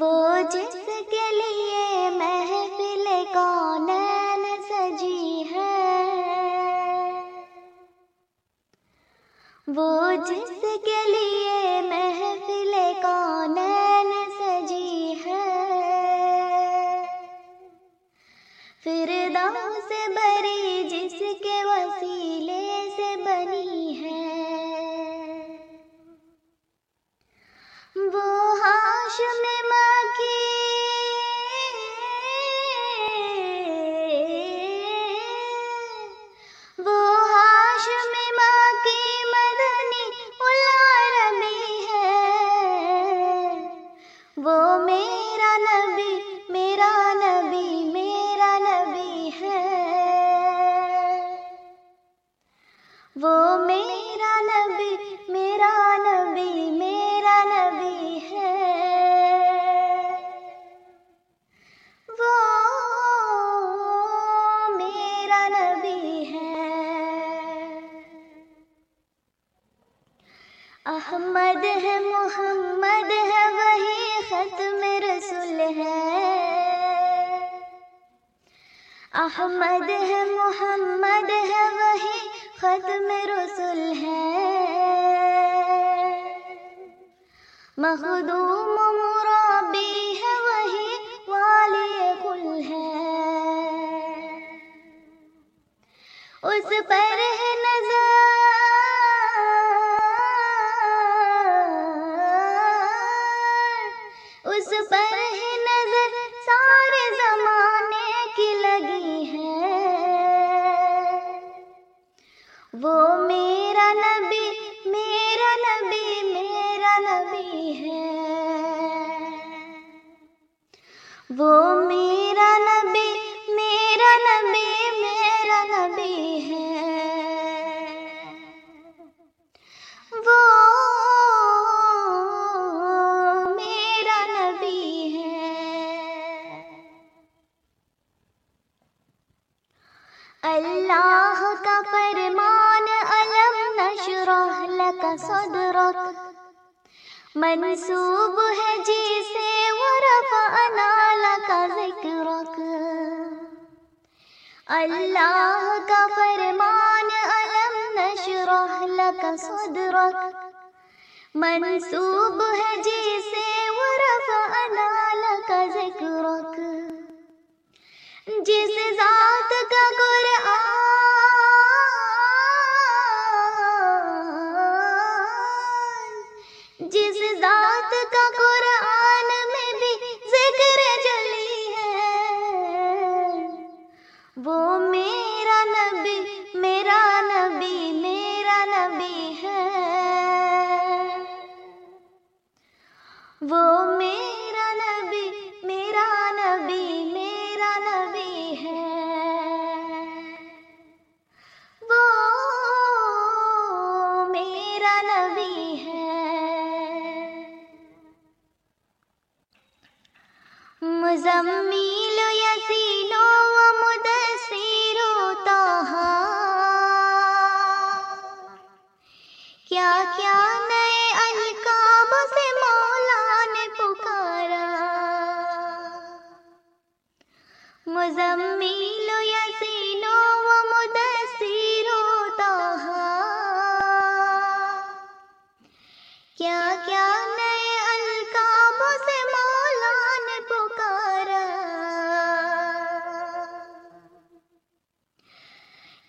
वो जिसके लिए महफिल कौनैन सजी है। वो जिसके लिए महफिल कौन सजी है। फिर से बरी जिसके वसीले से बनी है। वो हाश में अहमद है, मोहम्मद है, वही खत्म रसूल है। अहमद है, मोहम्मद है, वही खत्म रसूल है। मखदूम मुराबी है, वही वाली कुल है। उस पर है नज़र उस पर है नज़र सारे जमाने की लगी है। वो मेरा नबी मेरा नबी मेरा नबी है। वो अल्लाह का फरमान, अलम नशरह लक है जिसे अल्लाह का फरमान, अलम नशरह लक है जिसे जात का कुरान में भी ज़िक्र जली है। वो मेरा नबी मेरा नबी मेरा नबी है। वो यसीनो व मुदस्सिरो ताहा। क्या क्या नए अलकाब से मौला ने पुकारा। मुजम्मिल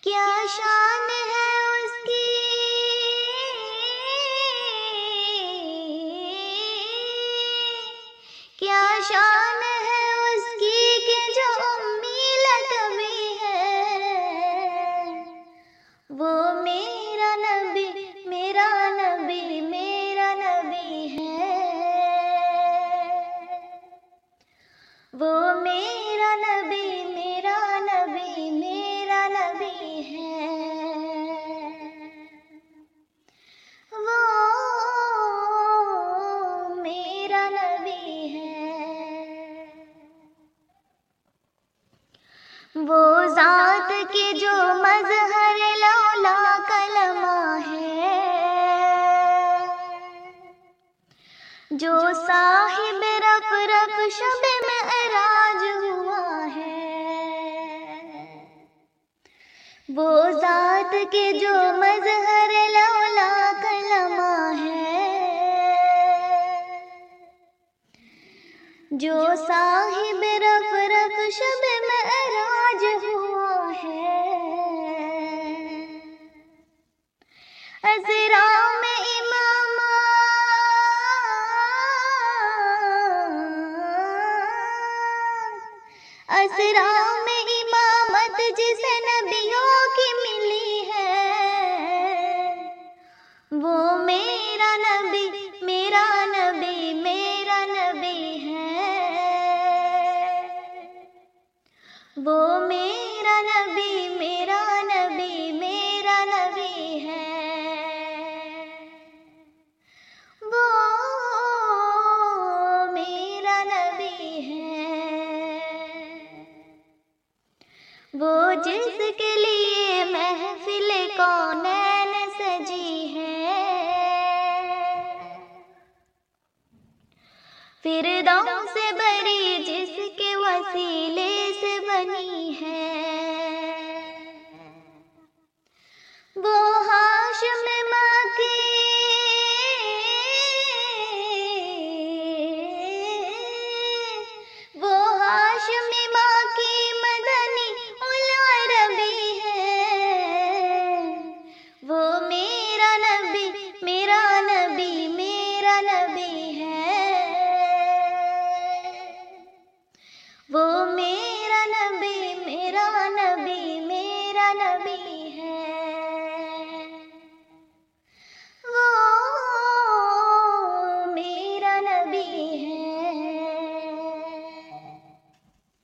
क्या शान है वो जात के जो मजहर लौला कलमा है। जो साहिब रब रब शब में राज हुआ है। वो जात के जो मजहर लौला कलमा है। जो साहिब रब रब शब में राज असरा जिसके